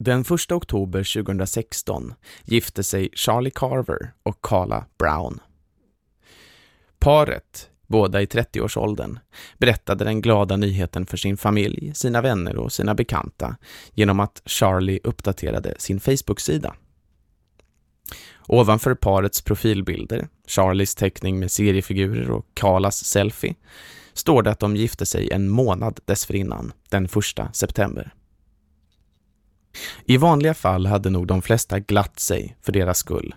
Den 1 oktober 2016 gifte sig Charlie Carver och Carla Brown. Paret, båda i 30-årsåldern, berättade den glada nyheten för sin familj, sina vänner och sina bekanta genom att Charlie uppdaterade sin Facebook-sida. Ovanför parets profilbilder, Charlies teckning med seriefigurer och Carlas selfie, står det att de gifte sig en månad dessförinnan, den 1 september. I vanliga fall hade nog de flesta glatt sig för deras skull.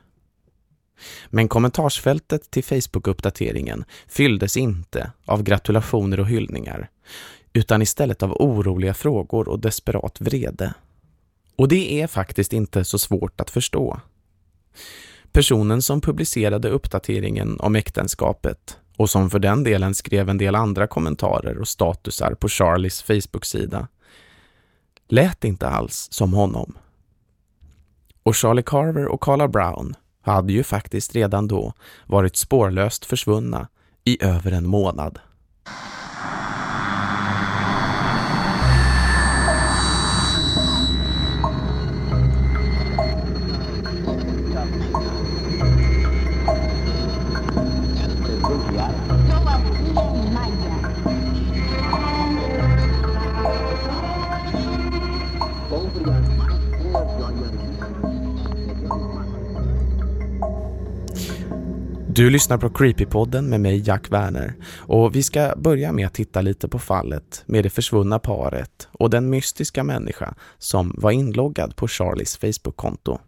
Men kommentarsfältet till Facebook-uppdateringen fylldes inte av gratulationer och hyllningar, utan istället av oroliga frågor och desperat vrede. Och det är faktiskt inte så svårt att förstå. Personen som publicerade uppdateringen om äktenskapet och som för den delen skrev en del andra kommentarer och statusar på Charlies Facebook-sida lät inte alls som honom. Och Charlie Carver och Carla Brown hade ju faktiskt redan då varit spårlöst försvunna i över en månad. Du lyssnar på Creepypodden med mig Jack Werner och vi ska börja med att titta lite på fallet med det försvunna paret och den mystiska människa som var inloggad på Charlies Facebook-konto.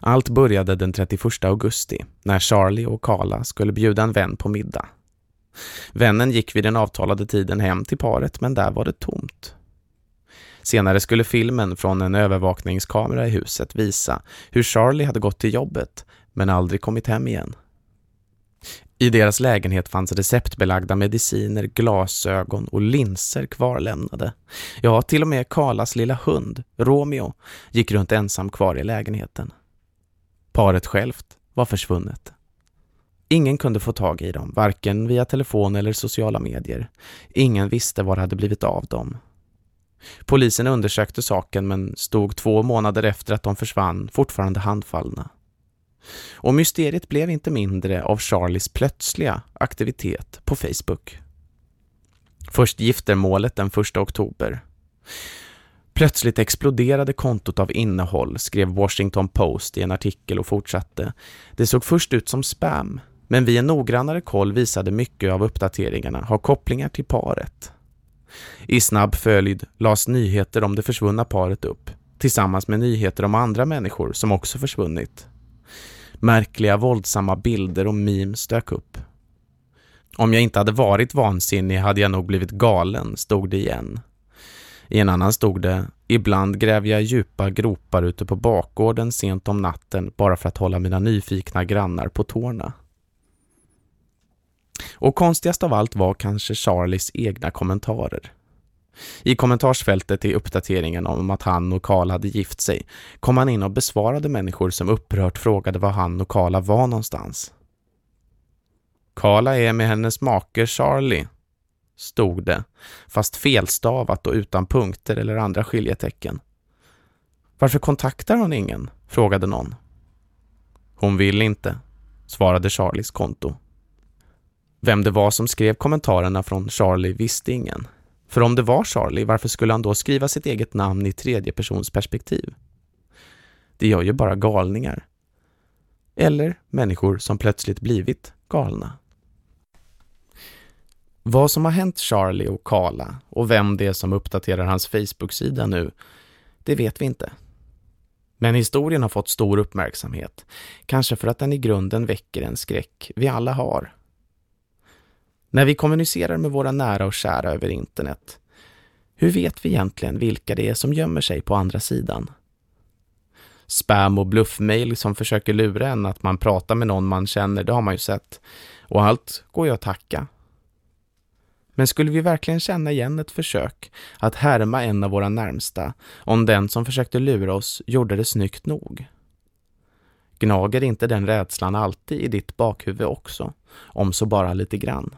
Allt började den 31 augusti när Charlie och Carla skulle bjuda en vän på middag. Vännen gick vid den avtalade tiden hem till paret men där var det tomt. Senare skulle filmen från en övervakningskamera i huset visa hur Charlie hade gått till jobbet men aldrig kommit hem igen. I deras lägenhet fanns receptbelagda mediciner, glasögon och linser kvarlämnade. Ja, till och med Karlas lilla hund, Romeo, gick runt ensam kvar i lägenheten. Paret självt var försvunnet. Ingen kunde få tag i dem, varken via telefon eller sociala medier. Ingen visste vad det hade blivit av dem. Polisen undersökte saken men stod två månader efter att de försvann fortfarande handfallna. Och mysteriet blev inte mindre av Charlies plötsliga aktivitet på Facebook. Först giftermålet den 1 oktober. Plötsligt exploderade kontot av innehåll, skrev Washington Post i en artikel och fortsatte. Det såg först ut som spam, men vid en noggrannare koll visade mycket av uppdateringarna ha kopplingar till paret. I snabb följd lades nyheter om det försvunna paret upp, tillsammans med nyheter om andra människor som också försvunnit. Märkliga våldsamma bilder och memes dök upp. Om jag inte hade varit vansinnig hade jag nog blivit galen, stod det igen. I en annan stod det, ibland gräver jag djupa gropar ute på bakgården sent om natten bara för att hålla mina nyfikna grannar på tårna. Och konstigast av allt var kanske Charlies egna kommentarer. I kommentarsfältet i uppdateringen om att han och Karl hade gift sig kom han in och besvarade människor som upprört frågade var han och Karla var någonstans. Karla är med hennes make Charlie, stod det, fast felstavat och utan punkter eller andra skiljetecken. Varför kontaktar hon ingen? frågade någon. Hon vill inte, svarade Charlies konto. Vem det var som skrev kommentarerna från Charlie visste ingen. För om det var Charlie, varför skulle han då skriva sitt eget namn i tredje persons perspektiv? Det gör ju bara galningar. Eller människor som plötsligt blivit galna. Vad som har hänt Charlie och Kala och vem det är som uppdaterar hans Facebook-sida nu, det vet vi inte. Men historien har fått stor uppmärksamhet, kanske för att den i grunden väcker en skräck vi alla har när vi kommunicerar med våra nära och kära över internet, hur vet vi egentligen vilka det är som gömmer sig på andra sidan? Spam och bluffmail som försöker lura en att man pratar med någon man känner, det har man ju sett. Och allt går ju att tacka. Men skulle vi verkligen känna igen ett försök att härma en av våra närmsta om den som försökte lura oss gjorde det snyggt nog? Gnager inte den rädslan alltid i ditt bakhuvud också, om så bara lite grann?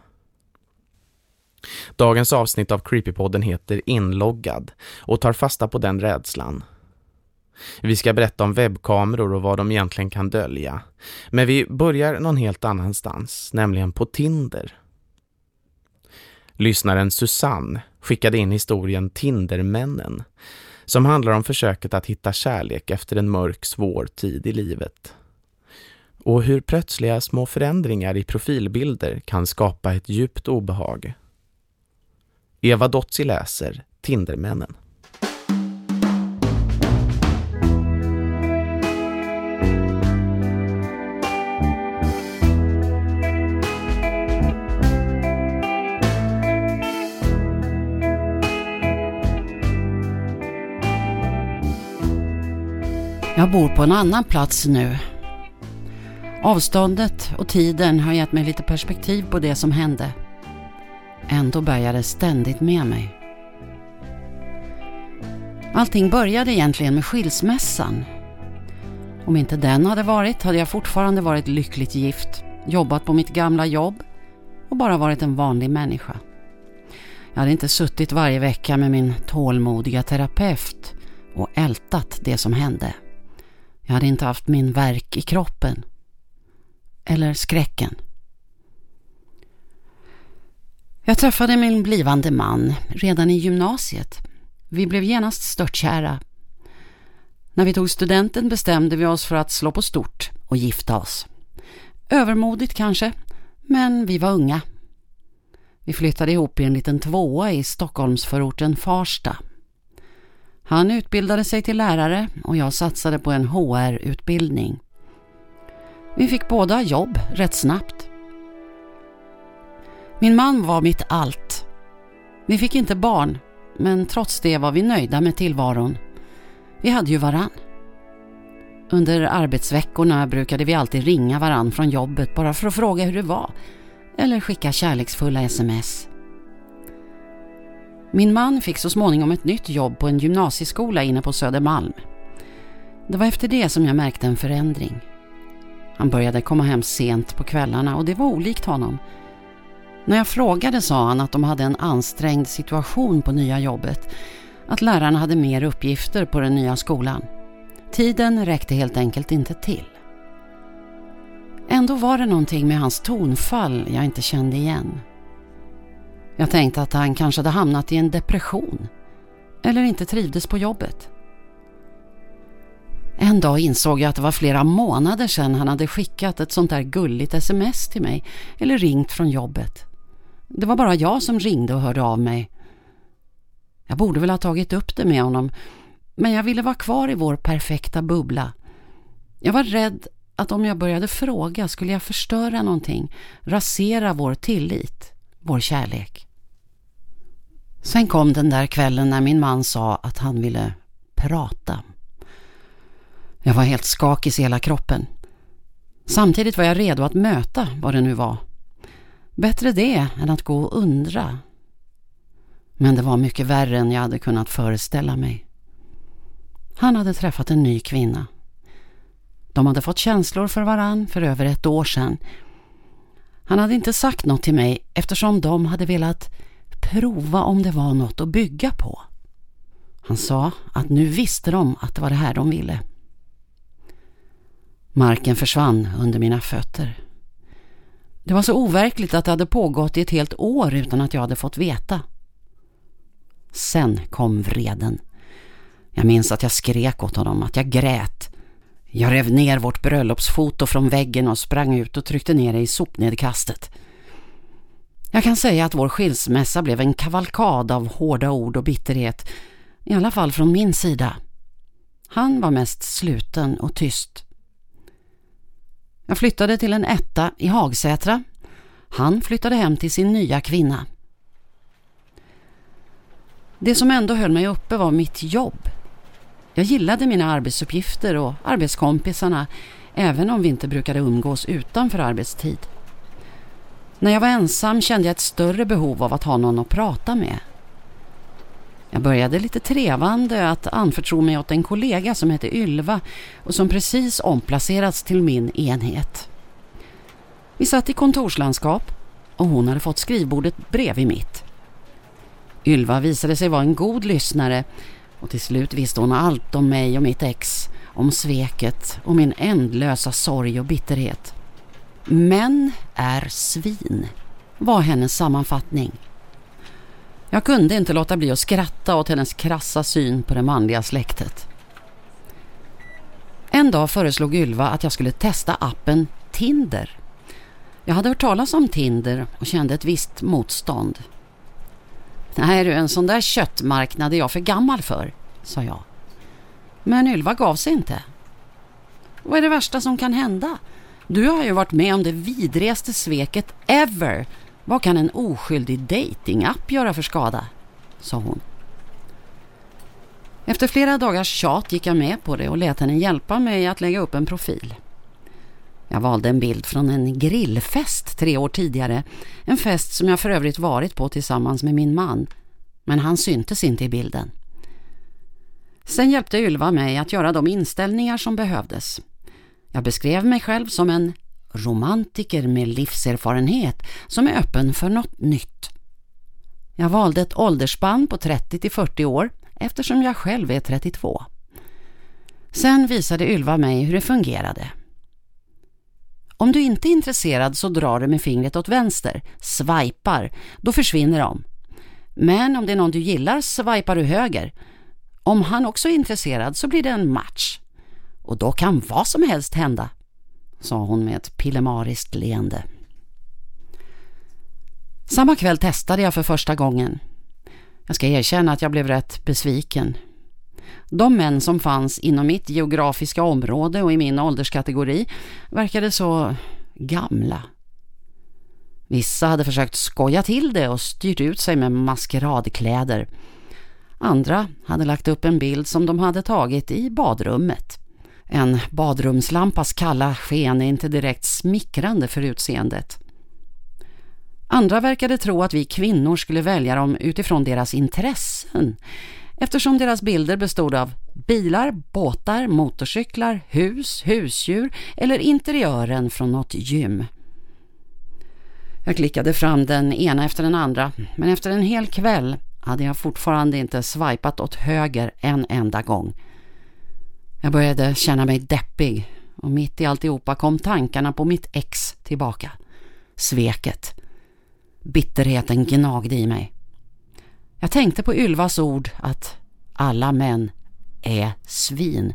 Dagens avsnitt av Creepypodden heter Inloggad och tar fasta på den rädslan. Vi ska berätta om webbkameror och vad de egentligen kan dölja. Men vi börjar någon helt annanstans, nämligen på Tinder. Lyssnaren Susanne skickade in historien Tindermännen som handlar om försöket att hitta kärlek efter en mörk, svår tid i livet. Och hur plötsliga små förändringar i profilbilder kan skapa ett djupt obehag. Eva Dotzi läser Tindermännen. Jag bor på en annan plats nu. Avståndet och tiden har gett mig lite perspektiv på det som hände. Ändå bär jag det ständigt med mig. Allting började egentligen med skilsmässan. Om inte den hade varit hade jag fortfarande varit lyckligt gift, jobbat på mitt gamla jobb och bara varit en vanlig människa. Jag hade inte suttit varje vecka med min tålmodiga terapeut och ältat det som hände. Jag hade inte haft min verk i kroppen. Eller skräcken. Jag träffade min blivande man redan i gymnasiet. Vi blev genast störtkära. När vi tog studenten bestämde vi oss för att slå på stort och gifta oss. Övermodigt kanske, men vi var unga. Vi flyttade ihop i en liten tvåa i Stockholmsförorten Farsta. Han utbildade sig till lärare och jag satsade på en HR-utbildning. Vi fick båda jobb rätt snabbt. Min man var mitt allt. Vi fick inte barn, men trots det var vi nöjda med tillvaron. Vi hade ju varann. Under arbetsveckorna brukade vi alltid ringa varann från jobbet bara för att fråga hur det var eller skicka kärleksfulla sms. Min man fick så småningom ett nytt jobb på en gymnasieskola inne på Södermalm. Det var efter det som jag märkte en förändring. Han började komma hem sent på kvällarna och det var olikt honom. När jag frågade sa han att de hade en ansträngd situation på nya jobbet. Att lärarna hade mer uppgifter på den nya skolan. Tiden räckte helt enkelt inte till. Ändå var det någonting med hans tonfall jag inte kände igen. Jag tänkte att han kanske hade hamnat i en depression. Eller inte trivdes på jobbet. En dag insåg jag att det var flera månader sedan han hade skickat ett sånt där gulligt sms till mig eller ringt från jobbet. Det var bara jag som ringde och hörde av mig. Jag borde väl ha tagit upp det med honom men jag ville vara kvar i vår perfekta bubbla. Jag var rädd att om jag började fråga skulle jag förstöra någonting, rasera vår tillit, vår kärlek. Sen kom den där kvällen när min man sa att han ville prata. Jag var helt skakig i hela kroppen. Samtidigt var jag redo att möta vad det nu var. Bättre det än att gå och undra. Men det var mycket värre än jag hade kunnat föreställa mig. Han hade träffat en ny kvinna. De hade fått känslor för varann för över ett år sedan. Han hade inte sagt något till mig eftersom de hade velat prova om det var något att bygga på. Han sa att nu visste de att det var det här de ville. Marken försvann under mina fötter. Det var så overkligt att det hade pågått i ett helt år utan att jag hade fått veta. Sen kom vreden. Jag minns att jag skrek åt honom, att jag grät. Jag rev ner vårt bröllopsfoto från väggen och sprang ut och tryckte ner det i sopnedkastet. Jag kan säga att vår skilsmässa blev en kavalkad av hårda ord och bitterhet, i alla fall från min sida. Han var mest sluten och tyst. Jag flyttade till en etta i Hagsätra. Han flyttade hem till sin nya kvinna. Det som ändå höll mig uppe var mitt jobb. Jag gillade mina arbetsuppgifter och arbetskompisarna även om vi inte brukade umgås utanför arbetstid. När jag var ensam kände jag ett större behov av att ha någon att prata med. Jag började lite trevande att anförtro mig åt en kollega som hette Ylva och som precis omplacerats till min enhet. Vi satt i kontorslandskap och hon hade fått skrivbordet bredvid mitt. Ylva visade sig vara en god lyssnare och till slut visste hon allt om mig och mitt ex, om sveket och min ändlösa sorg och bitterhet. Män är svin, var hennes sammanfattning. Jag kunde inte låta bli att skratta åt hennes krassa syn på det manliga släktet. En dag föreslog Ylva att jag skulle testa appen Tinder. Jag hade hört talas om Tinder och kände ett visst motstånd. Nej du, en sån där köttmarknad är jag för gammal för, sa jag. Men Ylva gav sig inte. Vad är det värsta som kan hända? Du har ju varit med om det vidrigaste sveket ever. Vad kan en oskyldig datingapp göra för skada? sa hon. Efter flera dagars tjat gick jag med på det och lät henne hjälpa mig att lägga upp en profil. Jag valde en bild från en grillfest tre år tidigare. En fest som jag för övrigt varit på tillsammans med min man. Men han syntes inte i bilden. Sen hjälpte Ylva mig att göra de inställningar som behövdes. Jag beskrev mig själv som en romantiker med livserfarenhet som är öppen för något nytt. Jag valde ett åldersspann på 30 till 40 år eftersom jag själv är 32. Sen visade Ylva mig hur det fungerade. Om du inte är intresserad så drar du med fingret åt vänster, swipar, då försvinner de. Men om det är någon du gillar swipar du höger. Om han också är intresserad så blir det en match. Och då kan vad som helst hända, sa hon med ett pillemariskt leende. Samma kväll testade jag för första gången. Jag ska erkänna att jag blev rätt besviken. De män som fanns inom mitt geografiska område och i min ålderskategori verkade så gamla. Vissa hade försökt skoja till det och styrt ut sig med maskeradkläder. Andra hade lagt upp en bild som de hade tagit i badrummet. En badrumslampas kalla sken är inte direkt smickrande för utseendet. Andra verkade tro att vi kvinnor skulle välja dem utifrån deras intressen eftersom deras bilder bestod av bilar, båtar, motorcyklar, hus, husdjur eller interiören från något gym. Jag klickade fram den ena efter den andra men efter en hel kväll hade jag fortfarande inte swipat åt höger en enda gång. Jag började känna mig deppig och mitt i alltihopa kom tankarna på mitt ex tillbaka. Sveket. Bitterheten gnagde i mig. Jag tänkte på Ylvas ord att alla män är svin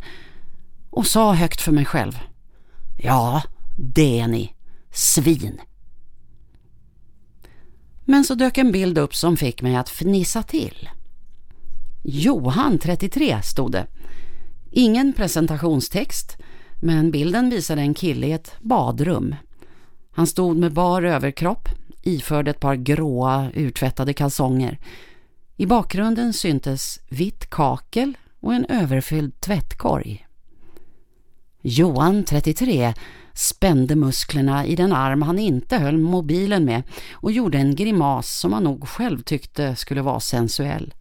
och sa högt för mig själv. Ja, det är ni. Svin. Men så dök en bild upp som fick mig att fnissa till. Johan 33 stod det. Ingen presentationstext men bilden visade en kille i ett badrum. Han stod med bar överkropp, iförd ett par gråa urtvättade kalsonger. I bakgrunden syntes vitt kakel och en överfylld tvättkorg. Johan, 33, spände musklerna i den arm han inte höll mobilen med och gjorde en grimas som han nog själv tyckte skulle vara sensuell.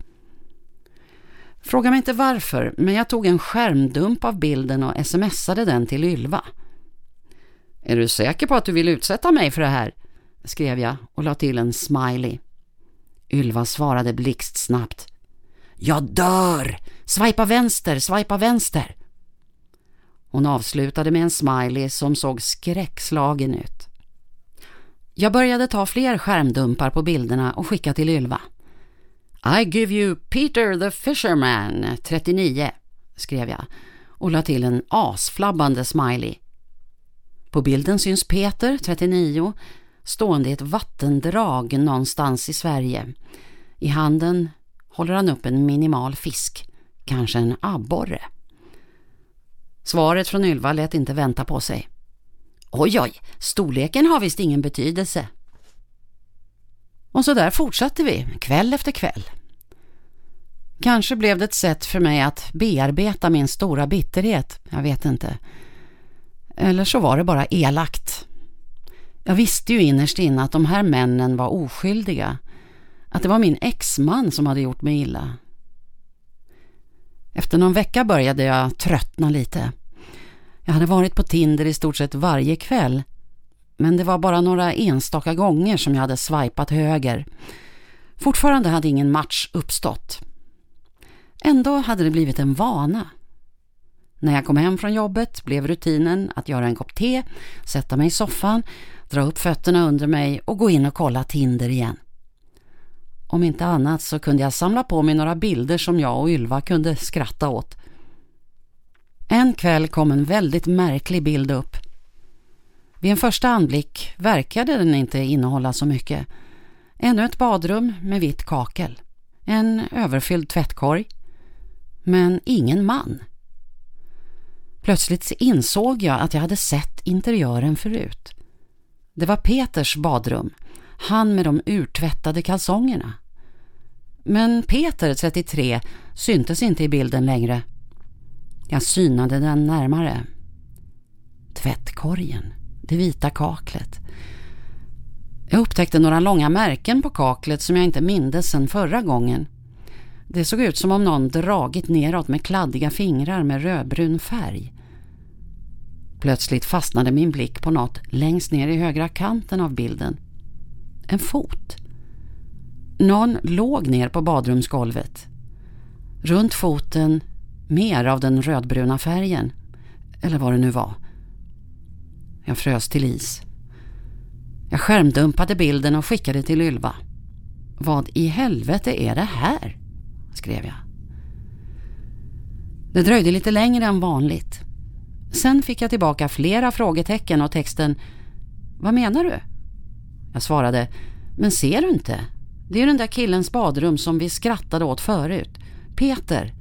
Fråga mig inte varför, men jag tog en skärmdump av bilden och smsade den till Ylva. Är du säker på att du vill utsätta mig för det här? skrev jag och la till en smiley. Ylva svarade blixtsnabbt. Jag dör! Swipa vänster, swipa vänster! Hon avslutade med en smiley som såg skräckslagen ut. Jag började ta fler skärmdumpar på bilderna och skicka till Ylva. I give you Peter the Fisherman, 39, skrev jag och la till en asflabbande smiley. På bilden syns Peter, 39, stående i ett vattendrag någonstans i Sverige. I handen håller han upp en minimal fisk, kanske en abborre. Svaret från Ylva lät inte vänta på sig. Oj, oj, storleken har visst ingen betydelse. Och så där fortsatte vi, kväll efter kväll. Kanske blev det ett sätt för mig att bearbeta min stora bitterhet, jag vet inte. Eller så var det bara elakt. Jag visste ju innerst inne att de här männen var oskyldiga. Att det var min exman som hade gjort mig illa. Efter någon vecka började jag tröttna lite. Jag hade varit på Tinder i stort sett varje kväll. Men det var bara några enstaka gånger som jag hade swipat höger. Fortfarande hade ingen match uppstått. Ändå hade det blivit en vana. När jag kom hem från jobbet blev rutinen att göra en kopp te, sätta mig i soffan, dra upp fötterna under mig och gå in och kolla Tinder igen. Om inte annat så kunde jag samla på mig några bilder som jag och Ylva kunde skratta åt. En kväll kom en väldigt märklig bild upp. Vid en första anblick verkade den inte innehålla så mycket. Ännu ett badrum med vitt kakel. En överfylld tvättkorg. Men ingen man. Plötsligt insåg jag att jag hade sett interiören förut. Det var Peters badrum. Han med de urtvättade kalsongerna. Men Peter, 33, syntes inte i bilden längre. Jag synade den närmare. Tvättkorgen, det vita kaklet. Jag upptäckte några långa märken på kaklet som jag inte mindes sedan förra gången. Det såg ut som om någon dragit neråt med kladdiga fingrar med rödbrun färg. Plötsligt fastnade min blick på något längst ner i högra kanten av bilden. En fot. Någon låg ner på badrumsgolvet. Runt foten mer av den rödbruna färgen. Eller vad det nu var. Jag frös till is. Jag skärmdumpade bilden och skickade till Ylva. Vad i helvete är det här? skrev jag. Det dröjde lite längre än vanligt. Sen fick jag tillbaka flera frågetecken och texten Vad menar du? Jag svarade Men ser du inte? Det är den där killens badrum som vi skrattade åt förut. Peter.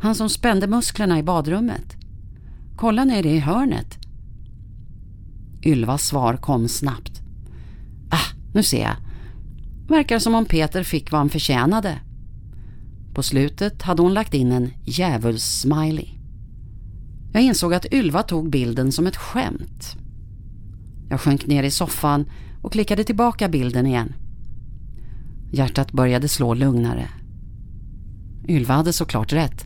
Han som spände musklerna i badrummet. Kolla nere i hörnet. Ylvas svar kom snabbt. Ah, nu ser jag. Verkar som om Peter fick vad han förtjänade. På slutet hade hon lagt in en djävuls-smiley. Jag insåg att Ylva tog bilden som ett skämt. Jag sjönk ner i soffan och klickade tillbaka bilden igen. Hjärtat började slå lugnare. Ylva hade såklart rätt.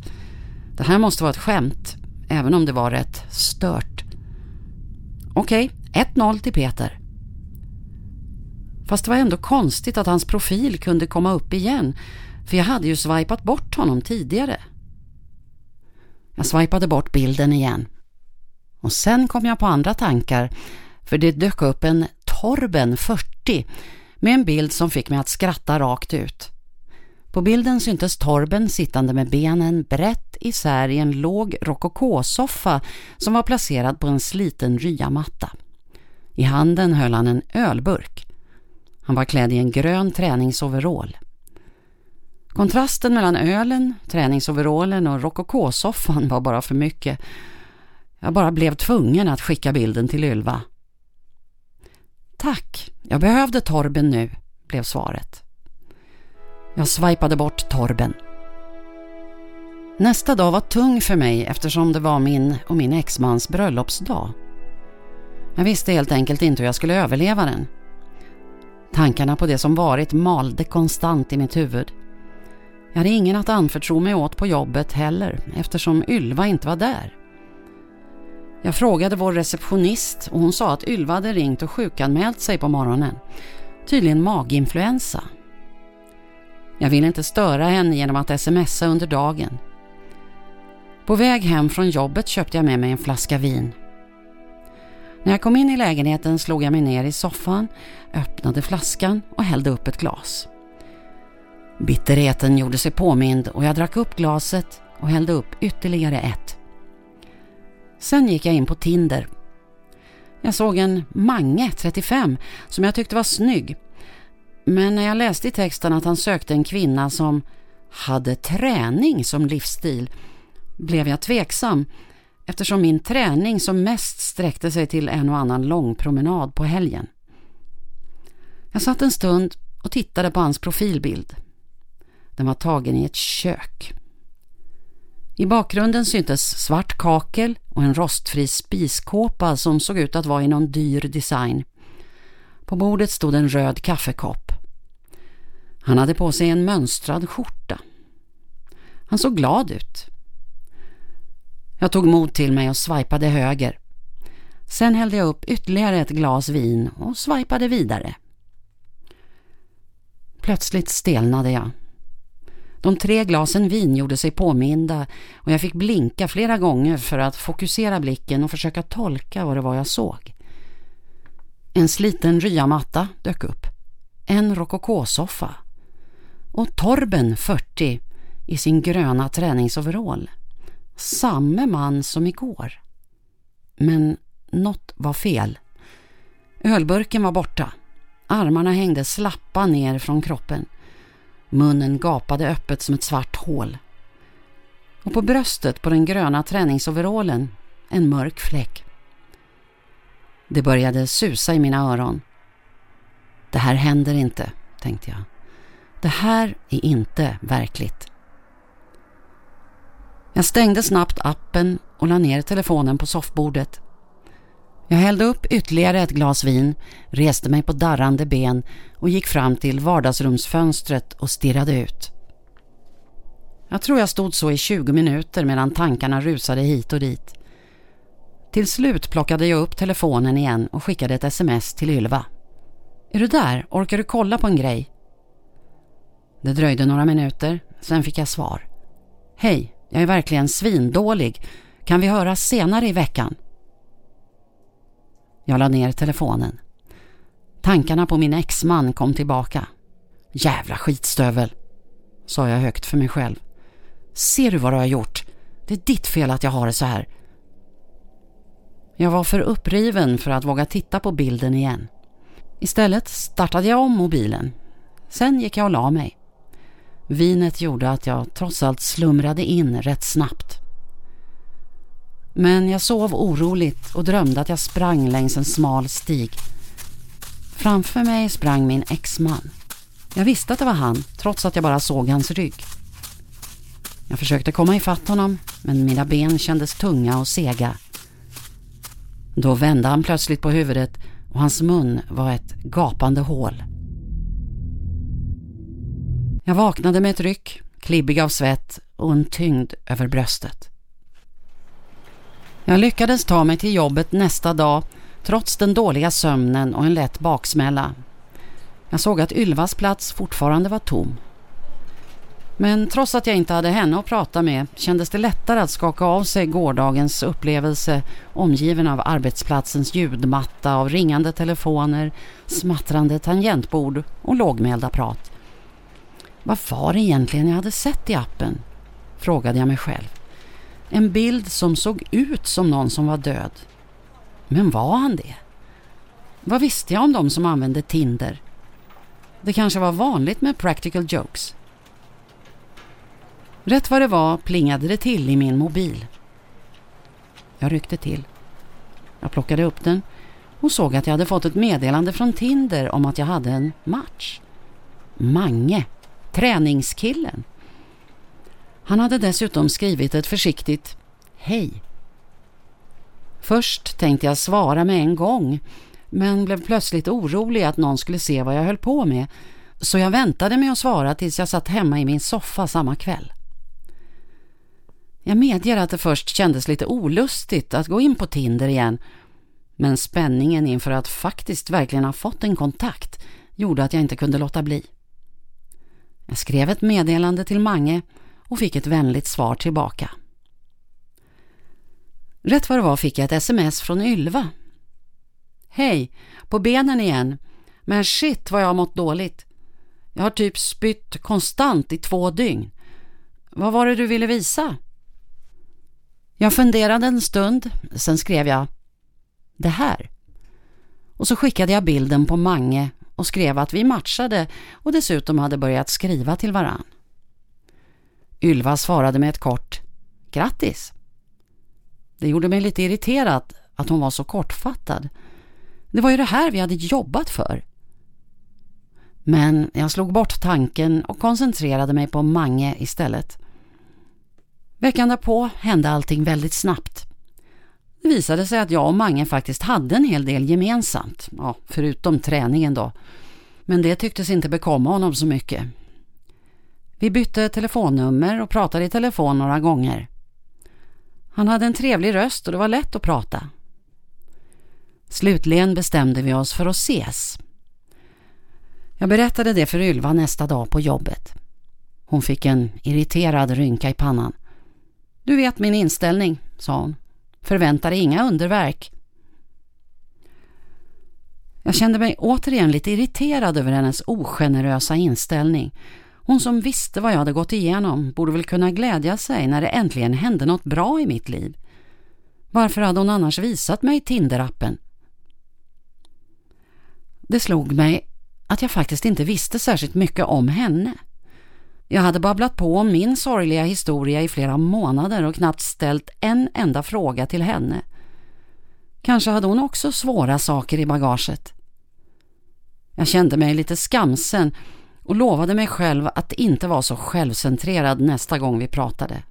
Det här måste vara ett skämt, även om det var rätt stört. Okej, 1-0 till Peter. Fast det var ändå konstigt att hans profil kunde komma upp igen, för jag hade ju swipat bort honom tidigare. Jag swipade bort bilden igen. Och sen kom jag på andra tankar, för det dök upp en Torben 40 med en bild som fick mig att skratta rakt ut. På bilden syntes Torben sittande med benen brett isär i en låg rokokosoffa som var placerad på en sliten ryamatta. I handen höll han en ölburk. Han var klädd i en grön träningsoverall. Kontrasten mellan ölen, träningsoverallen och rokokosoffan var bara för mycket. Jag bara blev tvungen att skicka bilden till Ylva. Tack, jag behövde Torben nu, blev svaret. Jag swipade bort Torben. Nästa dag var tung för mig eftersom det var min och min exmans bröllopsdag. Jag visste helt enkelt inte hur jag skulle överleva den. Tankarna på det som varit malde konstant i mitt huvud. Jag hade ingen att anförtro mig åt på jobbet heller eftersom Ylva inte var där. Jag frågade vår receptionist och hon sa att Ylva hade ringt och sjukanmält sig på morgonen. Tydligen maginfluensa. Jag ville inte störa henne genom att smsa under dagen. På väg hem från jobbet köpte jag med mig en flaska vin. När jag kom in i lägenheten slog jag mig ner i soffan, öppnade flaskan och hällde upp ett glas. Bitterheten gjorde sig påmind och jag drack upp glaset och hällde upp ytterligare ett. Sen gick jag in på Tinder. Jag såg en Mange, 35, som jag tyckte var snygg. Men när jag läste i texten att han sökte en kvinna som hade träning som livsstil blev jag tveksam eftersom min träning som mest sträckte sig till en och annan lång promenad på helgen. Jag satt en stund och tittade på hans profilbild. Den var tagen i ett kök. I bakgrunden syntes svart kakel och en rostfri spiskåpa som såg ut att vara i någon dyr design. På bordet stod en röd kaffekopp. Han hade på sig en mönstrad skjorta. Han såg glad ut. Jag tog mod till mig och swipade höger. Sen hällde jag upp ytterligare ett glas vin och swipade vidare. Plötsligt stelnade jag. De tre glasen vin gjorde sig påminda och jag fick blinka flera gånger för att fokusera blicken och försöka tolka vad det var jag såg. En sliten ryamatta dök upp. En rokokosoffa. Och Torben, 40, i sin gröna träningsoverall. Samme man som igår. Men något var fel. Ölburken var borta. Armarna hängde slappa ner från kroppen. Munnen gapade öppet som ett svart hål. Och på bröstet på den gröna träningsoverallen en mörk fläck. Det började susa i mina öron. Det här händer inte, tänkte jag. Det här är inte verkligt. Jag stängde snabbt appen och la ner telefonen på soffbordet. Jag hällde upp ytterligare ett glas vin, reste mig på darrande ben och gick fram till vardagsrumsfönstret och stirrade ut. Jag tror jag stod så i 20 minuter medan tankarna rusade hit och dit. Till slut plockade jag upp telefonen igen och skickade ett sms till Ylva. Är du där? Orkar du kolla på en grej? Det dröjde några minuter, sen fick jag svar. Hej, jag är verkligen svindålig. Kan vi höras senare i veckan? Jag la ner telefonen. Tankarna på min exman kom tillbaka. Jävla skitstövel, sa jag högt för mig själv. Ser du vad du har gjort? Det är ditt fel att jag har det så här. Jag var för uppriven för att våga titta på bilden igen. Istället startade jag om mobilen. Sen gick jag och la mig. Vinet gjorde att jag trots allt slumrade in rätt snabbt. Men jag sov oroligt och drömde att jag sprang längs en smal stig. Framför mig sprang min exman. Jag visste att det var han, trots att jag bara såg hans rygg. Jag försökte komma ifatt honom, men mina ben kändes tunga och sega. Då vände han plötsligt på huvudet och hans mun var ett gapande hål. Jag vaknade med ett ryck, klibbig av svett och en tyngd över bröstet. Jag lyckades ta mig till jobbet nästa dag trots den dåliga sömnen och en lätt baksmälla. Jag såg att Ylvas plats fortfarande var tom. Men trots att jag inte hade henne att prata med kändes det lättare att skaka av sig gårdagens upplevelse omgiven av arbetsplatsens ljudmatta av ringande telefoner, smattrande tangentbord och lågmälda prat. Vad var det egentligen jag hade sett i appen? Frågade jag mig själv. En bild som såg ut som någon som var död. Men var han det? Vad visste jag om de som använde Tinder? Det kanske var vanligt med practical jokes. Rätt vad det var plingade det till i min mobil. Jag ryckte till. Jag plockade upp den och såg att jag hade fått ett meddelande från Tinder om att jag hade en match. Mange, träningskillen. Han hade dessutom skrivit ett försiktigt Hej. Först tänkte jag svara med en gång men blev plötsligt orolig att någon skulle se vad jag höll på med så jag väntade med att svara tills jag satt hemma i min soffa samma kväll. Jag medger att det först kändes lite olustigt att gå in på Tinder igen men spänningen inför att faktiskt verkligen ha fått en kontakt gjorde att jag inte kunde låta bli. Jag skrev ett meddelande till Mange och fick ett vänligt svar tillbaka. Rätt vad det var fick jag ett sms från Ylva. Hej, på benen igen. Men shit vad jag har mått dåligt. Jag har typ spytt konstant i två dygn. Vad var det du ville visa? Jag funderade en stund, sen skrev jag det här. Och så skickade jag bilden på Mange och skrev att vi matchade och dessutom hade börjat skriva till varann. Ylva svarade med ett kort Grattis! Det gjorde mig lite irriterad att hon var så kortfattad. Det var ju det här vi hade jobbat för. Men jag slog bort tanken och koncentrerade mig på Mange istället. Veckan därpå hände allting väldigt snabbt. Det visade sig att jag och Mange faktiskt hade en hel del gemensamt, ja, förutom träningen då. Men det tycktes inte bekomma honom så mycket. Vi bytte telefonnummer och pratade i telefon några gånger. Han hade en trevlig röst och det var lätt att prata. Slutligen bestämde vi oss för att ses. Jag berättade det för Ylva nästa dag på jobbet. Hon fick en irriterad rynka i pannan. Du vet min inställning, sa hon. Förvänta dig inga underverk. Jag kände mig återigen lite irriterad över hennes ogenerösa inställning. Hon som visste vad jag hade gått igenom borde väl kunna glädja sig när det äntligen hände något bra i mitt liv. Varför hade hon annars visat mig Tinder-appen? Det slog mig att jag faktiskt inte visste särskilt mycket om henne. Jag hade babblat på om min sorgliga historia i flera månader och knappt ställt en enda fråga till henne. Kanske hade hon också svåra saker i bagaget. Jag kände mig lite skamsen och lovade mig själv att inte vara så självcentrerad nästa gång vi pratade.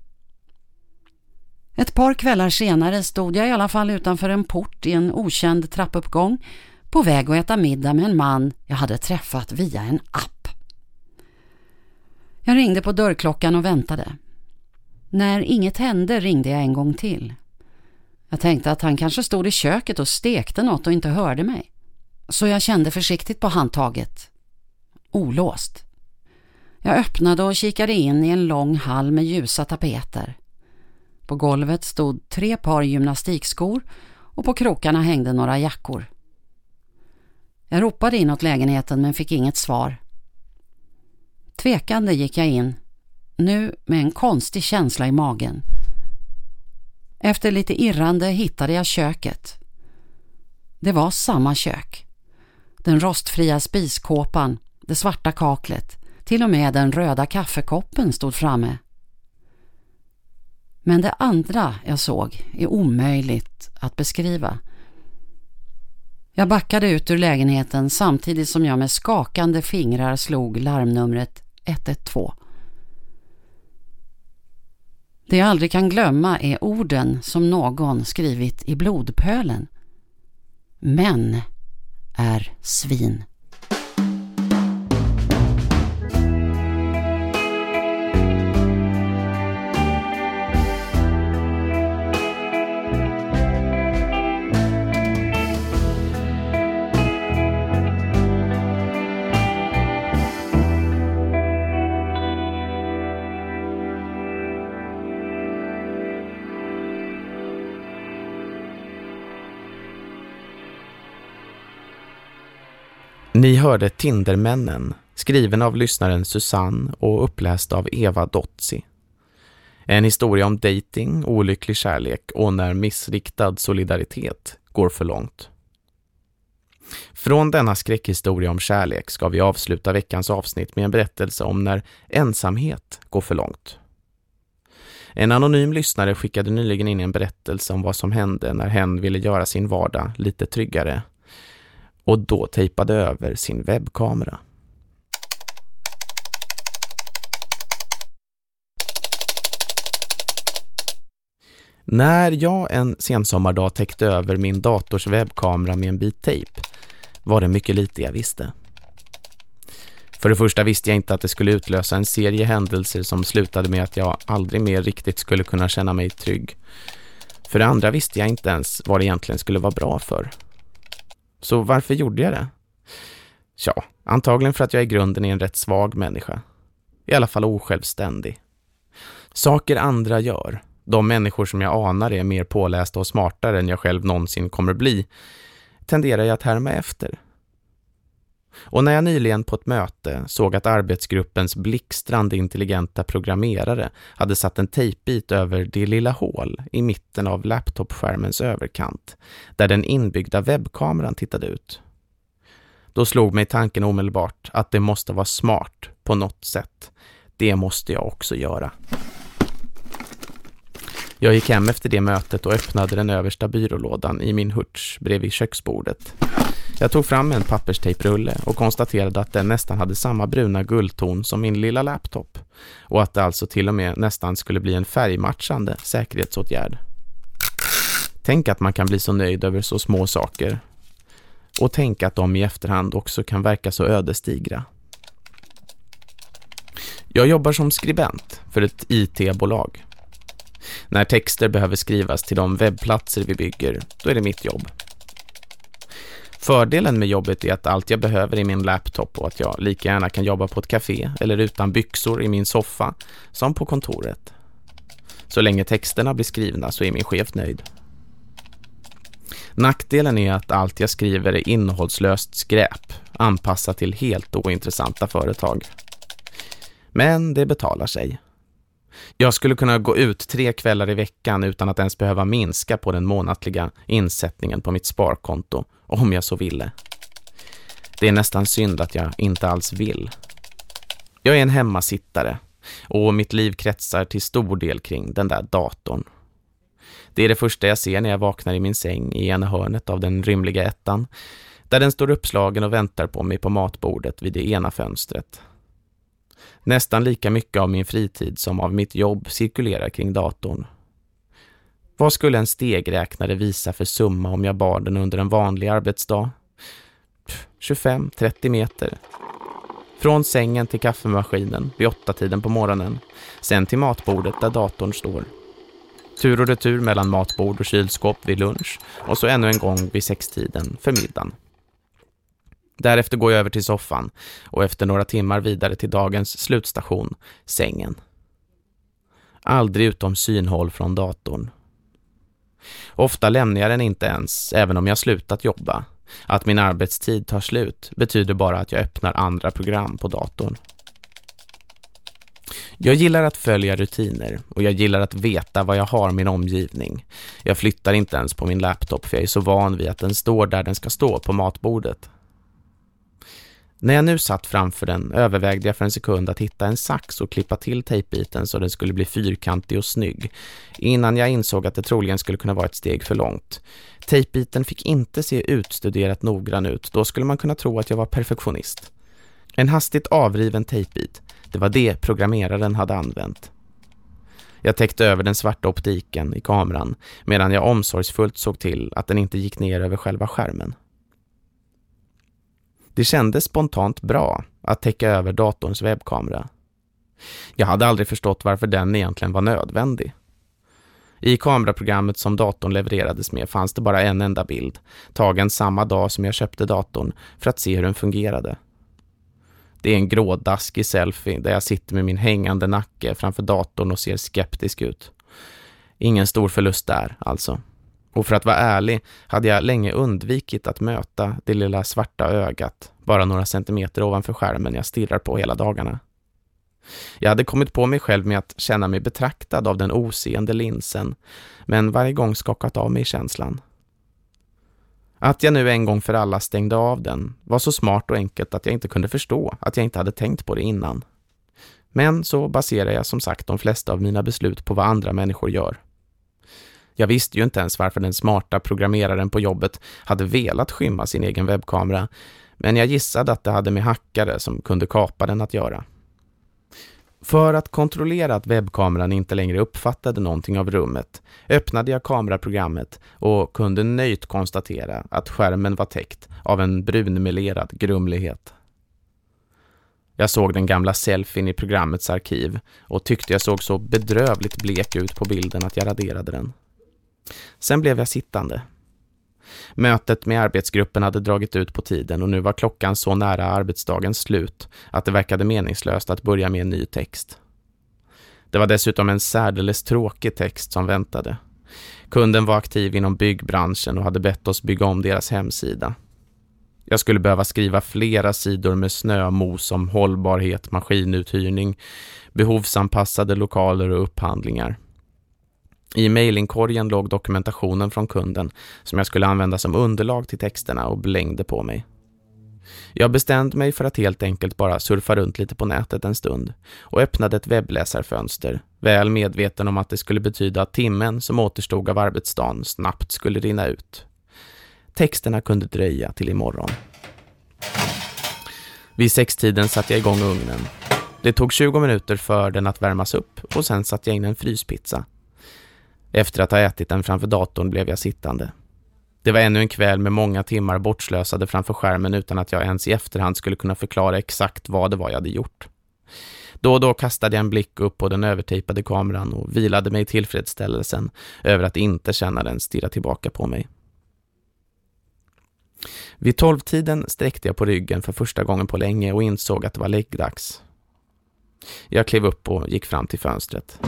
Ett par kvällar senare stod jag i alla fall utanför en port i en okänd trappuppgång på väg att äta middag med en man jag hade träffat via en app. Jag ringde på dörrklockan och väntade. När inget hände ringde jag en gång till. Jag tänkte att han kanske stod i köket och stekte något och inte hörde mig. Så jag kände försiktigt på handtaget. Olåst. Jag öppnade och kikade in i en lång hall med ljusa tapeter. På golvet stod tre par gymnastikskor och på krokarna hängde några jackor. Jag ropade inåt lägenheten men fick inget svar. Tvekande gick jag in, nu med en konstig känsla i magen. Efter lite irrande hittade jag köket. Det var samma kök. Den rostfria spiskåpan, det svarta kaklet, till och med den röda kaffekoppen stod framme. Men det andra jag såg är omöjligt att beskriva. Jag backade ut ur lägenheten samtidigt som jag med skakande fingrar slog larmnumret 112. Det jag aldrig kan glömma är orden som någon skrivit i blodpölen. Män är svin. Ni hörde Tindermännen, skriven av lyssnaren Susanne och uppläst av Eva Dotzi. En historia om dating, olycklig kärlek och när missriktad solidaritet går för långt. Från denna skräckhistoria om kärlek ska vi avsluta veckans avsnitt med en berättelse om när ensamhet går för långt. En anonym lyssnare skickade nyligen in en berättelse om vad som hände när hen ville göra sin vardag lite tryggare och då tejpade över sin webbkamera. När jag en sensommardag täckte över min dators webbkamera med en bit tejp var det mycket lite jag visste. För det första visste jag inte att det skulle utlösa en serie händelser som slutade med att jag aldrig mer riktigt skulle kunna känna mig trygg. För det andra visste jag inte ens vad det egentligen skulle vara bra för. Så varför gjorde jag det? Ja, antagligen för att jag i grunden är en rätt svag människa. I alla fall osjälvständig. Saker andra gör, de människor som jag anar är mer pålästa och smartare än jag själv någonsin kommer bli, tenderar jag att härma efter. Och när jag nyligen på ett möte såg att arbetsgruppens blickstrande intelligenta programmerare hade satt en tejpbit över det lilla hål i mitten av laptopskärmens överkant där den inbyggda webbkameran tittade ut. Då slog mig tanken omedelbart att det måste vara smart på något sätt. Det måste jag också göra. Jag gick hem efter det mötet och öppnade den översta byrålådan i min hurts bredvid köksbordet. Jag tog fram en papperstejprulle och konstaterade att den nästan hade samma bruna guldton som min lilla laptop och att det alltså till och med nästan skulle bli en färgmatchande säkerhetsåtgärd. Tänk att man kan bli så nöjd över så små saker och tänk att de i efterhand också kan verka så ödesdigra. Jag jobbar som skribent för ett IT-bolag. När texter behöver skrivas till de webbplatser vi bygger, då är det mitt jobb. Fördelen med jobbet är att allt jag behöver är min laptop och att jag lika gärna kan jobba på ett café eller utan byxor i min soffa som på kontoret. Så länge texterna blir skrivna så är min chef nöjd. Nackdelen är att allt jag skriver är innehållslöst skräp, anpassat till helt ointressanta företag. Men det betalar sig. Jag skulle kunna gå ut tre kvällar i veckan utan att ens behöva minska på den månatliga insättningen på mitt sparkonto, om jag så ville. Det är nästan synd att jag inte alls vill. Jag är en hemmasittare och mitt liv kretsar till stor del kring den där datorn. Det är det första jag ser när jag vaknar i min säng i ena hörnet av den rymliga ettan, där den står uppslagen och väntar på mig på matbordet vid det ena fönstret. Nästan lika mycket av min fritid som av mitt jobb cirkulerar kring datorn. Vad skulle en stegräknare visa för summa om jag bar den under en vanlig arbetsdag? 25-30 meter. Från sängen till kaffemaskinen vid åtta tiden på morgonen. Sen till matbordet där datorn står. Tur och retur mellan matbord och kylskåp vid lunch. Och så ännu en gång vid sextiden för middagen. Därefter går jag över till soffan och efter några timmar vidare till dagens slutstation, sängen. Aldrig utom synhåll från datorn. Ofta lämnar jag den inte ens, även om jag slutat jobba. Att min arbetstid tar slut betyder bara att jag öppnar andra program på datorn. Jag gillar att följa rutiner och jag gillar att veta vad jag har min omgivning. Jag flyttar inte ens på min laptop för jag är så van vid att den står där den ska stå på matbordet. När jag nu satt framför den övervägde jag för en sekund att hitta en sax och klippa till tejpbiten så den skulle bli fyrkantig och snygg. Innan jag insåg att det troligen skulle kunna vara ett steg för långt. Tejpbiten fick inte se utstuderat noggrann ut, då skulle man kunna tro att jag var perfektionist. En hastigt avriven tejpbit, det var det programmeraren hade använt. Jag täckte över den svarta optiken i kameran medan jag omsorgsfullt såg till att den inte gick ner över själva skärmen. Det kändes spontant bra att täcka över datorns webbkamera. Jag hade aldrig förstått varför den egentligen var nödvändig. I kameraprogrammet som datorn levererades med fanns det bara en enda bild, tagen samma dag som jag köpte datorn för att se hur den fungerade. Det är en grådaskig selfie där jag sitter med min hängande nacke framför datorn och ser skeptisk ut. Ingen stor förlust där, alltså. Och för att vara ärlig hade jag länge undvikit att möta det lilla svarta ögat bara några centimeter ovanför skärmen jag stirrar på hela dagarna. Jag hade kommit på mig själv med att känna mig betraktad av den oseende linsen, men varje gång skakat av mig känslan. Att jag nu en gång för alla stängde av den var så smart och enkelt att jag inte kunde förstå att jag inte hade tänkt på det innan. Men så baserar jag som sagt de flesta av mina beslut på vad andra människor gör. Jag visste ju inte ens varför den smarta programmeraren på jobbet hade velat skymma sin egen webbkamera, men jag gissade att det hade med hackare som kunde kapa den att göra. För att kontrollera att webbkameran inte längre uppfattade någonting av rummet öppnade jag kameraprogrammet och kunde nöjt konstatera att skärmen var täckt av en brunmelerad grumlighet. Jag såg den gamla selfien i programmets arkiv och tyckte jag såg så bedrövligt blek ut på bilden att jag raderade den. Sen blev jag sittande. Mötet med arbetsgruppen hade dragit ut på tiden och nu var klockan så nära arbetsdagens slut att det verkade meningslöst att börja med en ny text. Det var dessutom en särdeles tråkig text som väntade. Kunden var aktiv inom byggbranschen och hade bett oss bygga om deras hemsida. Jag skulle behöva skriva flera sidor med snömos om hållbarhet, maskinuthyrning, behovsanpassade lokaler och upphandlingar. I mailingkorgen låg dokumentationen från kunden som jag skulle använda som underlag till texterna och blängde på mig. Jag bestämde mig för att helt enkelt bara surfa runt lite på nätet en stund och öppnade ett webbläsarfönster, väl medveten om att det skulle betyda att timmen som återstod av arbetsdagen snabbt skulle rinna ut. Texterna kunde dröja till imorgon. Vid sextiden satte jag igång ugnen. Det tog 20 minuter för den att värmas upp och sen satte jag in en fryspizza. Efter att ha ätit den framför datorn blev jag sittande. Det var ännu en kväll med många timmar bortslösade framför skärmen utan att jag ens i efterhand skulle kunna förklara exakt vad det var jag hade gjort. Då och då kastade jag en blick upp på den övertejpade kameran och vilade mig i tillfredsställelsen över att inte känna den stirra tillbaka på mig. Vid tolvtiden sträckte jag på ryggen för första gången på länge och insåg att det var läggdags. Jag klev upp och gick fram till fönstret.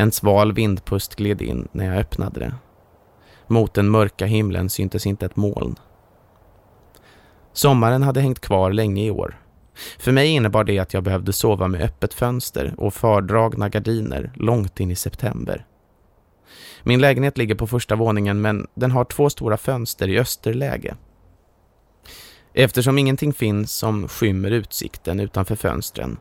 En sval vindpust gled in när jag öppnade det. Mot den mörka himlen syntes inte ett moln. Sommaren hade hängt kvar länge i år. För mig innebar det att jag behövde sova med öppet fönster och fördragna gardiner långt in i september. Min lägenhet ligger på första våningen men den har två stora fönster i österläge. Eftersom ingenting finns som skymmer utsikten utanför fönstren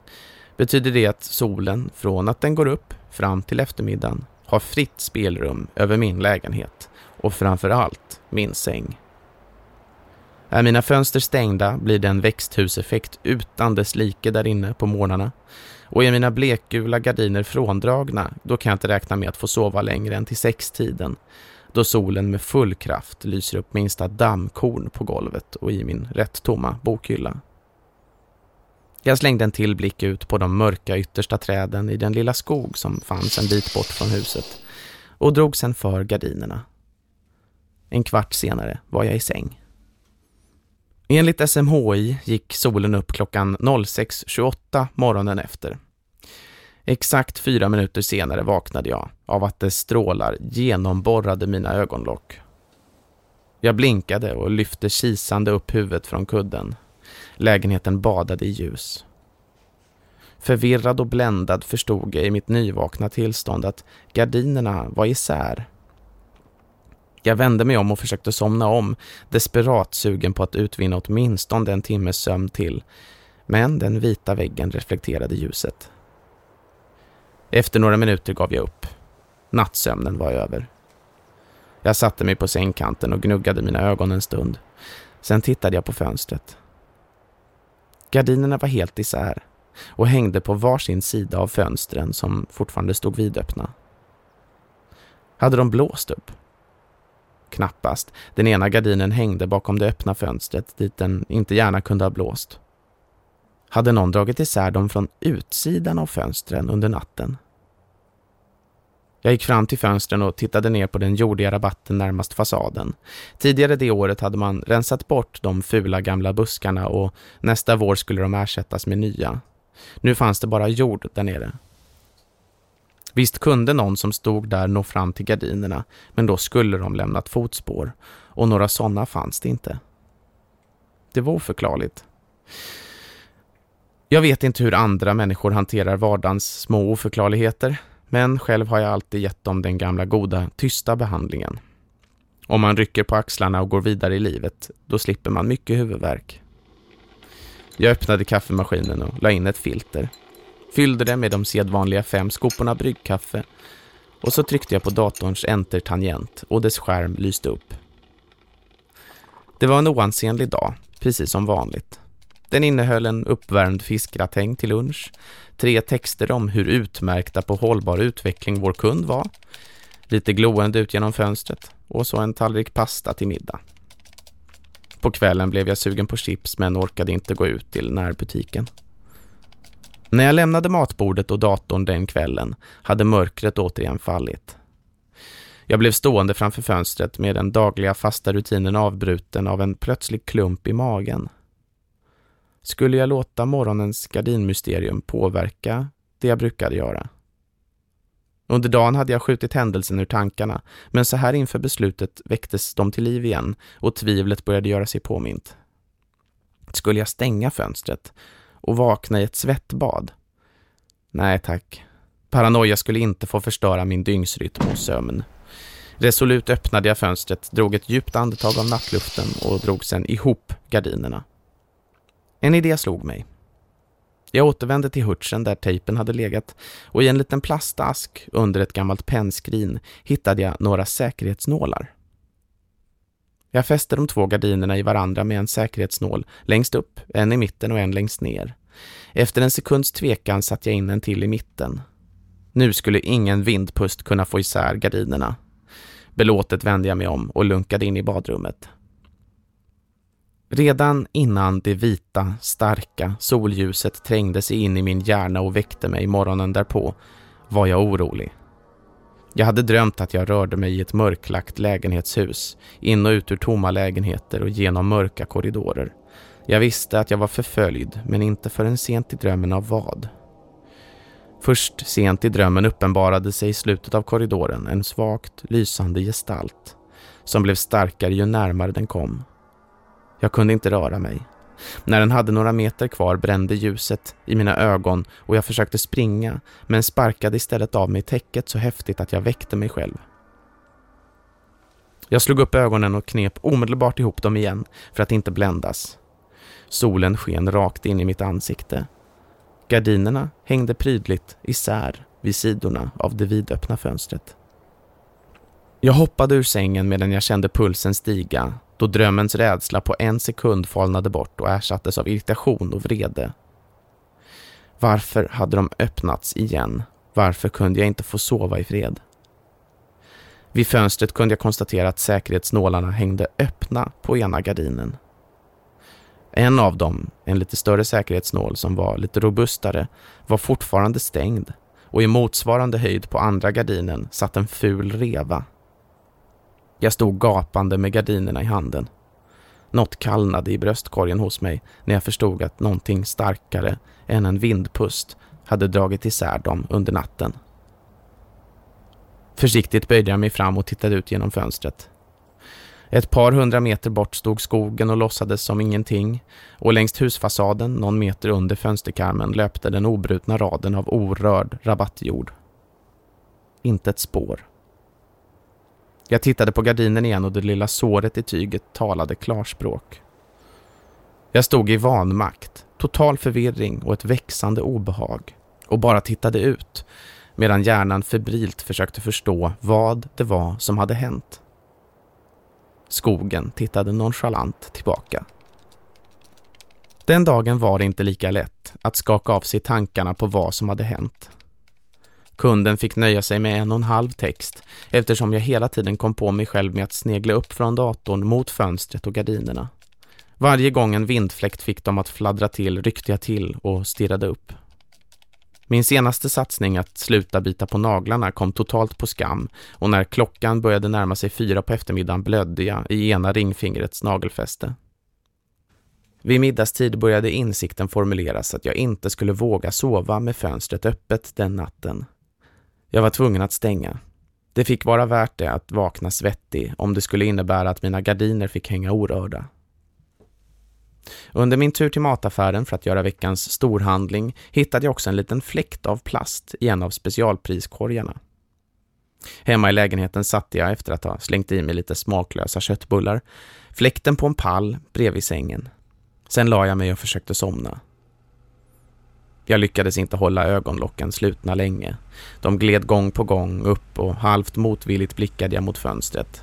betyder det att solen från att den går upp fram till eftermiddagen har fritt spelrum över min lägenhet och framför allt min säng. Är mina fönster stängda blir det en växthuseffekt utan dess like där inne på morgnarna. Och är mina blekgula gardiner fråndragna, då kan jag inte räkna med att få sova längre än till sextiden. Då solen med full kraft lyser upp minsta dammkorn på golvet och i min rätt tomma bokhylla. Jag slängde en till blick ut på de mörka yttersta träden i den lilla skog som fanns en bit bort från huset och drog sen för gardinerna. En kvart senare var jag i säng. Enligt SMHI gick solen upp klockan 06.28 morgonen efter. Exakt fyra minuter senare vaknade jag av att dess strålar genomborrade mina ögonlock. Jag blinkade och lyfte kisande upp huvudet från kudden. Lägenheten badade i ljus. Förvirrad och bländad förstod jag i mitt nyvakna tillstånd att gardinerna var isär jag vände mig om och försökte somna om, desperat sugen på att utvinna åtminstone en timmes sömn till. Men den vita väggen reflekterade ljuset. Efter några minuter gav jag upp. Nattsömnen var över. Jag satte mig på sängkanten och gnuggade mina ögon en stund. Sen tittade jag på fönstret. Gardinerna var helt isär och hängde på varsin sida av fönstren som fortfarande stod vidöppna. Hade de blåst upp? Knappast. Den ena gardinen hängde bakom det öppna fönstret dit den inte gärna kunde ha blåst. Hade någon dragit isär dem från utsidan av fönstren under natten? Jag gick fram till fönstren och tittade ner på den jordiga rabatten närmast fasaden. Tidigare det året hade man rensat bort de fula gamla buskarna och nästa vår skulle de ersättas med nya. Nu fanns det bara jord där nere. Visst kunde någon som stod där nå fram till gardinerna, men då skulle de lämnat fotspår och några sådana fanns det inte. Det var oförklarligt. Jag vet inte hur andra människor hanterar vardagens små oförklarligheter, men själv har jag alltid gett dem den gamla goda, tysta behandlingen. Om man rycker på axlarna och går vidare i livet, då slipper man mycket huvudvärk. Jag öppnade kaffemaskinen och la in ett filter fyllde det med de sedvanliga fem skoporna bryggkaffe och så tryckte jag på datorns enter-tangent och dess skärm lyste upp. Det var en oansenlig dag, precis som vanligt. Den innehöll en uppvärmd fiskgratäng till lunch, tre texter om hur utmärkta på hållbar utveckling vår kund var, lite gloende ut genom fönstret och så en tallrik pasta till middag. På kvällen blev jag sugen på chips men orkade inte gå ut till närbutiken. När jag lämnade matbordet och datorn den kvällen hade mörkret återigen fallit. Jag blev stående framför fönstret med den dagliga fasta rutinen avbruten av en plötslig klump i magen. Skulle jag låta morgonens gardinmysterium påverka det jag brukade göra? Under dagen hade jag skjutit händelsen ur tankarna, men så här inför beslutet väcktes de till liv igen och tvivlet började göra sig påmint. Skulle jag stänga fönstret och vakna i ett svettbad. Nej tack. Paranoia skulle inte få förstöra min dygnsrytm och sömn. Resolut öppnade jag fönstret, drog ett djupt andetag av nattluften och drog sedan ihop gardinerna. En idé slog mig. Jag återvände till hurtsen där tejpen hade legat och i en liten plastask under ett gammalt pennskrin hittade jag några säkerhetsnålar. Jag fäste de två gardinerna i varandra med en säkerhetsnål längst upp, en i mitten och en längst ner. Efter en sekunds tvekan satte jag in en till i mitten. Nu skulle ingen vindpust kunna få isär gardinerna. Belåtet vände jag mig om och lunkade in i badrummet. Redan innan det vita, starka solljuset trängde sig in i min hjärna och väckte mig morgonen därpå var jag orolig. Jag hade drömt att jag rörde mig i ett mörklagt lägenhetshus, in och ut ur tomma lägenheter och genom mörka korridorer. Jag visste att jag var förföljd, men inte förrän sent i drömmen av vad. Först sent i drömmen uppenbarade sig i slutet av korridoren en svagt lysande gestalt som blev starkare ju närmare den kom. Jag kunde inte röra mig. När den hade några meter kvar brände ljuset i mina ögon och jag försökte springa men sparkade istället av mig täcket så häftigt att jag väckte mig själv. Jag slog upp ögonen och knep omedelbart ihop dem igen för att inte bländas. Solen sken rakt in i mitt ansikte. Gardinerna hängde prydligt isär vid sidorna av det vidöppna fönstret. Jag hoppade ur sängen medan jag kände pulsen stiga då drömmens rädsla på en sekund falnade bort och ersattes av irritation och vrede. Varför hade de öppnats igen? Varför kunde jag inte få sova i fred? Vid fönstret kunde jag konstatera att säkerhetsnålarna hängde öppna på ena gardinen. En av dem, en lite större säkerhetsnål som var lite robustare, var fortfarande stängd och i motsvarande höjd på andra gardinen satt en ful reva. Jag stod gapande med gardinerna i handen. Något kallnade i bröstkorgen hos mig när jag förstod att någonting starkare än en vindpust hade dragit isär dem under natten. Försiktigt böjde jag mig fram och tittade ut genom fönstret. Ett par hundra meter bort stod skogen och låtsades som ingenting och längs husfasaden någon meter under fönsterkarmen löpte den obrutna raden av orörd rabattjord. Inte ett spår. Jag tittade på gardinen igen och det lilla såret i tyget talade klarspråk. Jag stod i vanmakt, total förvirring och ett växande obehag och bara tittade ut medan hjärnan febrilt försökte förstå vad det var som hade hänt. Skogen tittade nonchalant tillbaka. Den dagen var det inte lika lätt att skaka av sig tankarna på vad som hade hänt. Kunden fick nöja sig med en och en halv text eftersom jag hela tiden kom på mig själv med att snegla upp från datorn mot fönstret och gardinerna. Varje gång en vindfläkt fick dem att fladdra till ryckte jag till och stirrade upp. Min senaste satsning att sluta bita på naglarna kom totalt på skam och när klockan började närma sig fyra på eftermiddagen blödde jag i ena ringfingrets nagelfäste. Vid middagstid började insikten formuleras att jag inte skulle våga sova med fönstret öppet den natten. Jag var tvungen att stänga. Det fick vara värt det att vakna svettig om det skulle innebära att mina gardiner fick hänga orörda. Under min tur till mataffären för att göra veckans storhandling hittade jag också en liten fläkt av plast i en av specialpriskorgarna. Hemma i lägenheten satte jag efter att ha slängt i mig lite smaklösa köttbullar, fläkten på en pall bredvid sängen. Sen la jag mig och försökte somna. Jag lyckades inte hålla ögonlocken slutna länge. De gled gång på gång upp och halvt motvilligt blickade jag mot fönstret.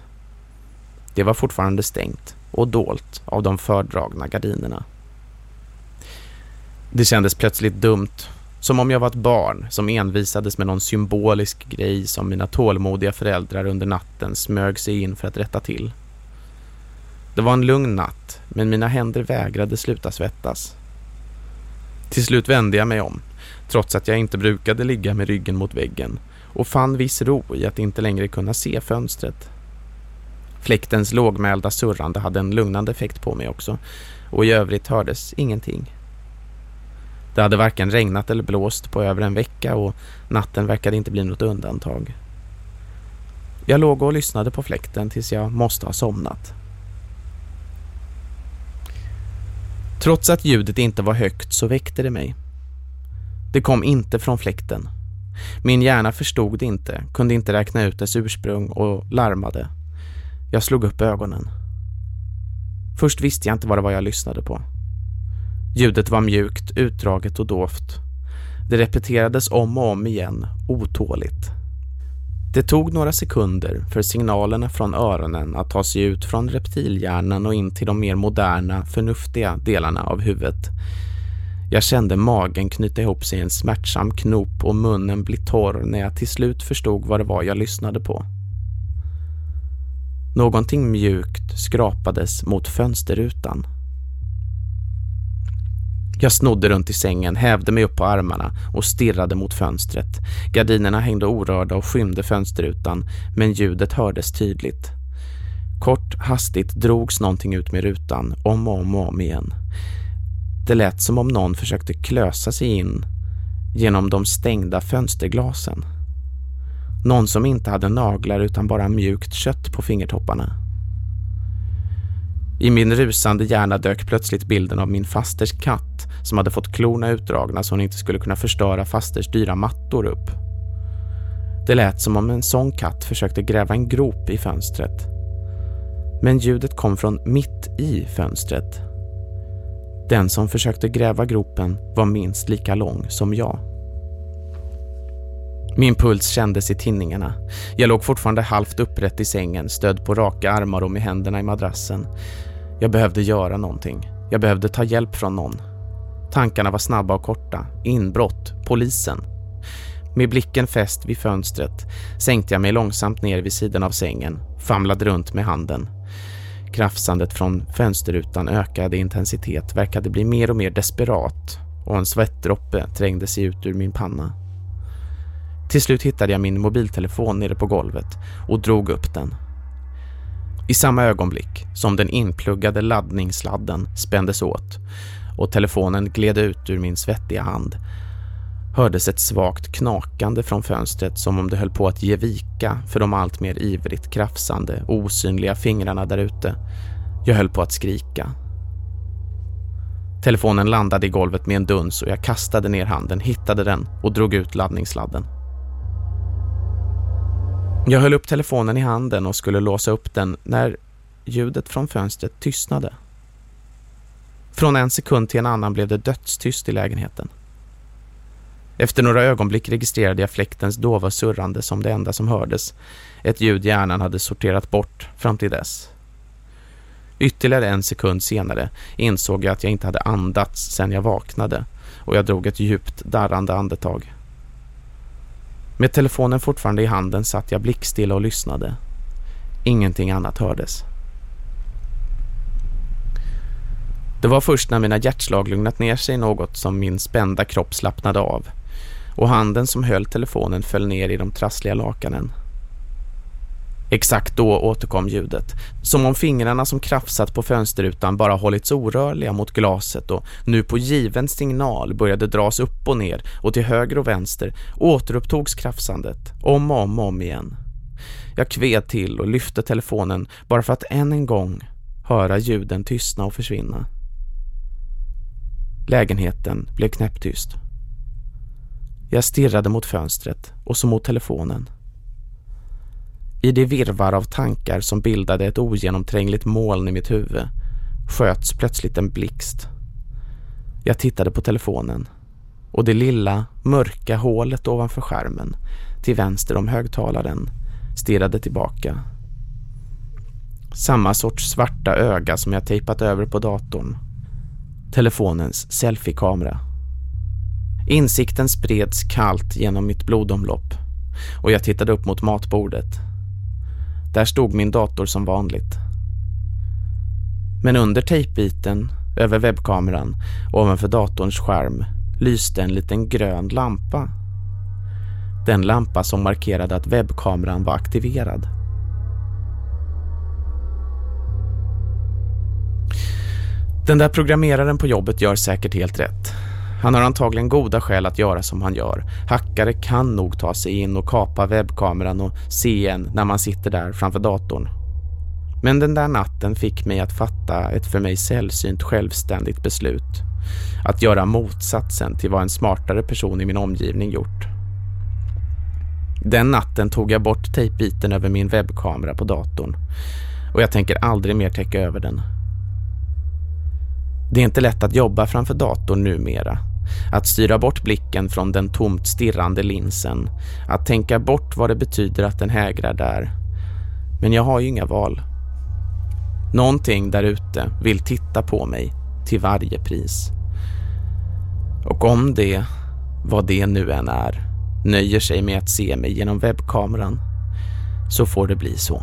Det var fortfarande stängt och dolt av de fördragna gardinerna. Det kändes plötsligt dumt, som om jag var ett barn som envisades med någon symbolisk grej som mina tålmodiga föräldrar under natten smög sig in för att rätta till. Det var en lugn natt, men mina händer vägrade sluta svettas. Till slut vände jag mig om, trots att jag inte brukade ligga med ryggen mot väggen och fann viss ro i att inte längre kunna se fönstret. Fläktens lågmälda surrande hade en lugnande effekt på mig också och i övrigt hördes ingenting. Det hade varken regnat eller blåst på över en vecka och natten verkade inte bli något undantag. Jag låg och lyssnade på fläkten tills jag måste ha somnat. Trots att ljudet inte var högt så väckte det mig. Det kom inte från fläkten. Min hjärna förstod det inte, kunde inte räkna ut dess ursprung och larmade. Jag slog upp ögonen. Först visste jag inte vad det var jag lyssnade på. Ljudet var mjukt, utdraget och dovt. Det repeterades om och om igen, otåligt. Det tog några sekunder för signalerna från öronen att ta sig ut från reptilhjärnan och in till de mer moderna, förnuftiga delarna av huvudet. Jag kände magen knyta ihop sig i en smärtsam knop och munnen bli torr när jag till slut förstod vad det var jag lyssnade på. Någonting mjukt skrapades mot fönsterrutan. Jag snodde runt i sängen, hävde mig upp på armarna och stirrade mot fönstret. Gardinerna hängde orörda och skymde fönsterrutan, men ljudet hördes tydligt. Kort, hastigt drogs någonting ut med rutan, om och om och om igen. Det lät som om någon försökte klösa sig in genom de stängda fönsterglasen. Någon som inte hade naglar utan bara mjukt kött på fingertopparna. I min rusande hjärna dök plötsligt bilden av min fasters katt som hade fått klorna utdragna så hon inte skulle kunna förstöra fasters dyra mattor upp. Det lät som om en sån katt försökte gräva en grop i fönstret. Men ljudet kom från mitt i fönstret. Den som försökte gräva gropen var minst lika lång som jag. Min puls kändes i tinningarna. Jag låg fortfarande halvt upprätt i sängen, stöd på raka armar och med händerna i madrassen. Jag behövde göra någonting. Jag behövde ta hjälp från någon. Tankarna var snabba och korta. Inbrott, polisen. Med blicken fäst vid fönstret sänkte jag mig långsamt ner vid sidan av sängen, famlade runt med handen. Krafsandet från fönsterrutan ökade intensitet, verkade bli mer och mer desperat och en svettdroppe trängde sig ut ur min panna. Till slut hittade jag min mobiltelefon nere på golvet och drog upp den. I samma ögonblick som den inpluggade laddningssladden spändes åt och telefonen gled ut ur min svettiga hand hördes ett svagt knakande från fönstret som om det höll på att ge vika för de allt mer ivrigt krafsande, osynliga fingrarna där ute. Jag höll på att skrika. Telefonen landade i golvet med en duns och jag kastade ner handen, hittade den och drog ut laddningssladden. Jag höll upp telefonen i handen och skulle låsa upp den när ljudet från fönstret tystnade. Från en sekund till en annan blev det dödstyst i lägenheten. Efter några ögonblick registrerade jag fläktens dova surrande som det enda som hördes. Ett ljud hjärnan hade sorterat bort fram till dess. Ytterligare en sekund senare insåg jag att jag inte hade andats sedan jag vaknade och jag drog ett djupt darrande andetag. Med telefonen fortfarande i handen satt jag blickstilla och lyssnade. Ingenting annat hördes. Det var först när mina hjärtslag lugnat ner sig något som min spända kropp slappnade av och handen som höll telefonen föll ner i de trassliga lakanen. Exakt då återkom ljudet, som om fingrarna som krafsat på fönsterrutan bara hållits orörliga mot glaset och nu på given signal började dras upp och ner och till höger och vänster återupptogs krafsandet, om och om och om igen. Jag kved till och lyfte telefonen bara för att än en gång höra ljuden tystna och försvinna. Lägenheten blev knäpptyst. Jag stirrade mot fönstret och så mot telefonen. I det virvar av tankar som bildade ett ogenomträngligt moln i mitt huvud sköts plötsligt en blixt. Jag tittade på telefonen och det lilla, mörka hålet ovanför skärmen till vänster om högtalaren stirrade tillbaka. Samma sorts svarta öga som jag tejpat över på datorn. Telefonens selfiekamera. Insikten spreds kallt genom mitt blodomlopp och jag tittade upp mot matbordet. Där stod min dator som vanligt. Men under tejpbiten, över webbkameran, ovanför datorns skärm, lyste en liten grön lampa. Den lampa som markerade att webbkameran var aktiverad. Den där programmeraren på jobbet gör säkert helt rätt. Han har antagligen goda skäl att göra som han gör. Hackare kan nog ta sig in och kapa webbkameran och se en när man sitter där framför datorn. Men den där natten fick mig att fatta ett för mig sällsynt självständigt beslut. Att göra motsatsen till vad en smartare person i min omgivning gjort. Den natten tog jag bort tejpbiten över min webbkamera på datorn. Och jag tänker aldrig mer täcka över den. Det är inte lätt att jobba framför datorn numera. Att styra bort blicken från den tomt stirrande linsen. Att tänka bort vad det betyder att den hägrar där. Men jag har ju inga val. Någonting där ute vill titta på mig till varje pris. Och om det, vad det nu än är, nöjer sig med att se mig genom webbkameran så får det bli så.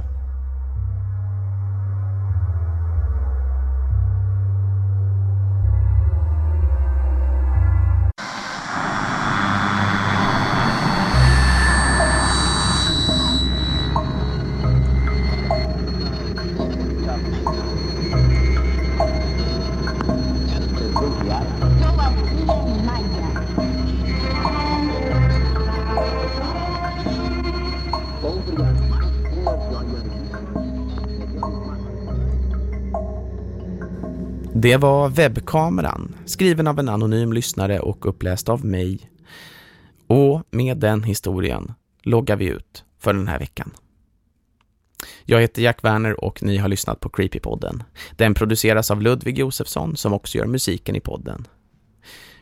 Det var webbkameran, skriven av en anonym lyssnare och uppläst av mig. Och med den historien loggar vi ut för den här veckan. Jag heter Jack Werner och ni har lyssnat på Creepypodden. Den produceras av Ludvig Josefsson som också gör musiken i podden.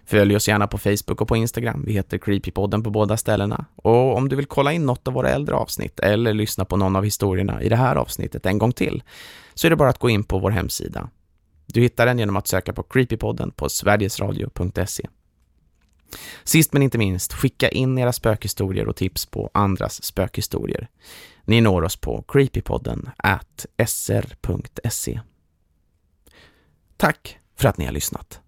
Följ oss gärna på Facebook och på Instagram. Vi heter Creepypodden på båda ställena. Och om du vill kolla in något av våra äldre avsnitt eller lyssna på någon av historierna i det här avsnittet en gång till så är det bara att gå in på vår hemsida. Du hittar den genom att söka på Creepypodden på sverigesradio.se. Sist men inte minst, skicka in era spökhistorier och tips på andras spökhistorier. Ni når oss på creepypodden at sr.se. Tack för att ni har lyssnat.